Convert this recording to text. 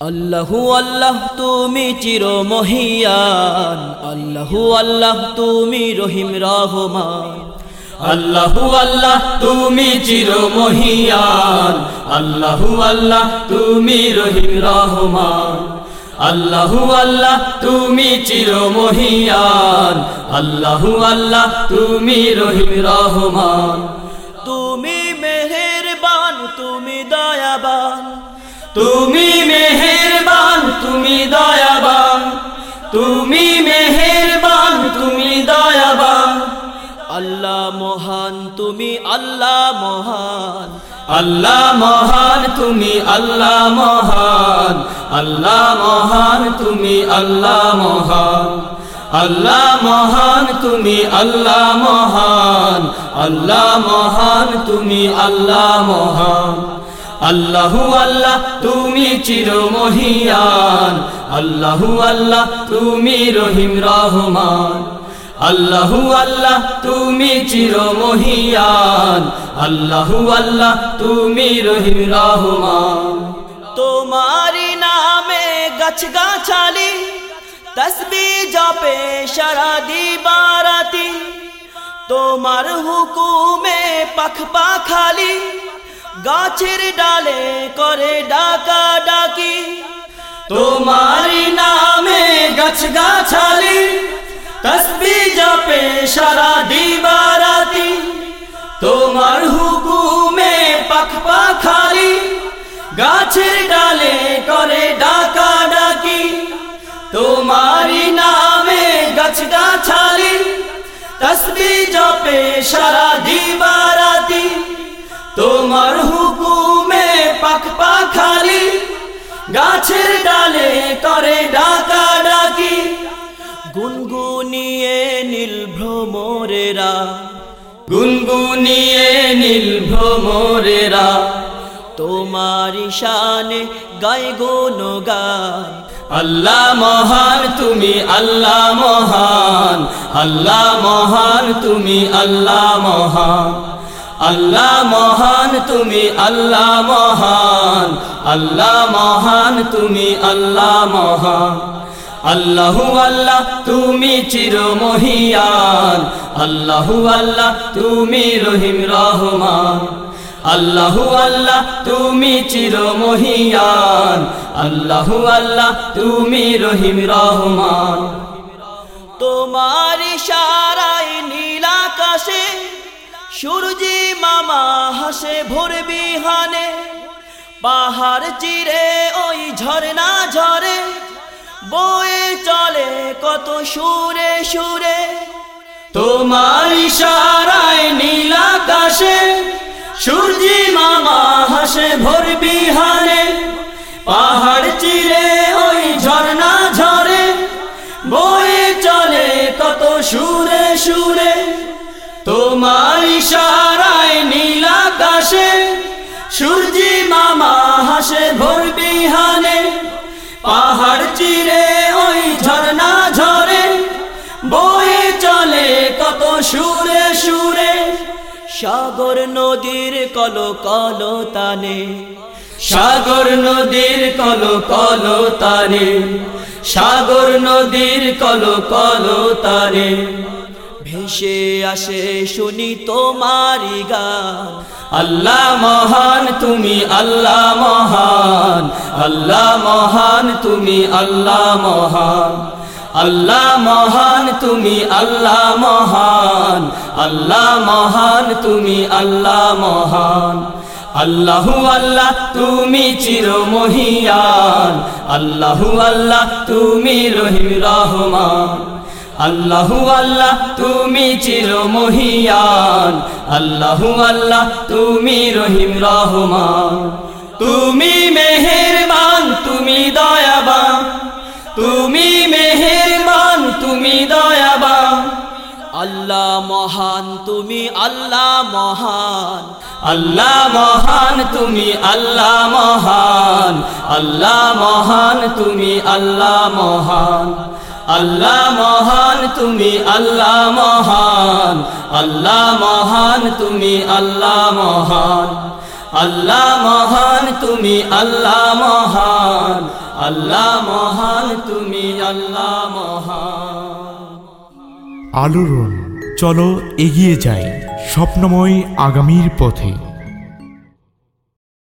আল্লাহু আল্লাহ, তুমি চির মহিয়ান আল্লাহু আল্লাহ, তুমি রহিম রহমান। আল্লাহু আল্লাহ, তুমি চির মহিয়ান আল্লাহু আল্লাহ, তুমি রহিম রহমান। আল্লাহু আল্লাহ, তুমি চির মহিয়ান আল্লাহু আল্লাহ, তুমি রহিম রহমান। তুমি মেহেরবান, তুমি দয়াবান। তুমি তুমি দয়াবান, তুমি মেহেরবান, তুমি দয়াবান। আল্লাহ মহান, তুমি আল্লাহ মহান। আল্লাহ মহান, তুমি আল্লাহ মহান। আল্লাহ মহান, তুমি আল্লাহ মহান। আল্লাহ মহান, তুমি আল্লাহ মহান। আল্লাহ মহান, তুমি আল্লাহ মহান। আল্লাহু আল্লাহ, তুমি চির মহিয়ান আল্লাহু আল্লাহ, তুমি রহিম রহমান। আল্লাহু আল্লাহ, তুমি চির মহিয়ান আল্লাহু আল্লাহ, তুমি রহিম রহমান। তোমারি নামে গাছ গাছালি তসবি জপে সারা দিবারাতি। তোমার হুকুমে পাখ পাখালি গাছের ডালে করে ডাকা ডাকি। তোমারি নামে গাছ গাছালি তসবি জপে সারা দিবারাতি। তোমার হুকুমে পাখ পাখালি, গাছের ডালে করে ডাকা ডাকি। তোমারি নামে গাছ গাছালি তসবি জপে সারা দিবারাতি। তোমার হুকুমে পাখ পাখালি, গাছের ডালে করে ডাকা ডাকি। গুনগুনিয়ে নীল ভ্রমরেরা, গুনগুনিয়ে নীল ভ্রমরেরা তোমার শানে গায় গুণগান। আল্লাহ মহান, তুমি আল্লাহ মহান আল্লাহ মহান, তুমি আল্লাহ মহান। আল্লাহ মহান তুমি, আল্লাহ মহান। আল্লাহ মহান তুমি, আল্লাহ মহান। আল্লাহু আল্লাহ তুমি চির মহিয়ান আল্লাহু আল্লাহ তুমি রহিম রহমান। আল্লাহু আল্লাহ তুমি চির মহিয়ান আল্লাহু আল্লাহ তুমি রহিম রহমান। তোমার ইশারায় নীল আকাশে সূর্যি মামা হাসে ভোর বিহানে, পাহাড় চিরে ওই ঝরনা ঝরে, বয়ে চলে কত সুরে সুরে। তোমার ইশারায় নীল আকাশে সূর্যি মামা হাসে ভোর বিহানে, পাহাড় চিরে হাসে ভোর বিহানে, পাহাড় চিরে ওই ঝর্ণা ঝরে, বয়ে চলে কত সুরে সুরে, সাগর নদীর কল কল তানে, সাগর নদীর কল কল তারে সাগর নদীর কল কল তারে ভেসে আসে শুনি তোমারি গান আল্লাহ মহান, তুমি আল্লাহ মহান। আল্লাহ মহান, তুমি আল্লাহ মহান। আল্লাহ মহান, তুমি আল্লাহ মহান। আল্লাহ মহান, তুমি আল্লাহ মহান। আল্লাহু আল্লাহ, তুমি চির মহিয়ান। আল্লাহু আল্লাহ, তুমি রহিম রহমান। আল্লাহু আল্লাহ, তুমি চির মহিয়ান। আল্লাহু আল্লাহ, তুমি রহিম রহমান। তুমি মেহেরবান, তুমি দয়াবান। তুমি মেহেরবান, তুমি দয়াবান। আল্লাহ মহান, তুমি আল্লাহ মহান। আল্লাহ মহান, তুমি আল্লাহ মহান। আল্লাহ মহান, তুমি আল্লাহ মহান। আল্লাহ মহান, তুমি আল্লাহ মহান। আল্লাহ মহান, তুমি আল্লাহ মহান। আল্লাহ মহান, তুমি আল্লাহ মহান। আল্লাহ মহান, তুমি আল্লাহ মহান। আলোড়ন, চলো এগিয়ে যাই স্বপ্নময় আগামীর পথে।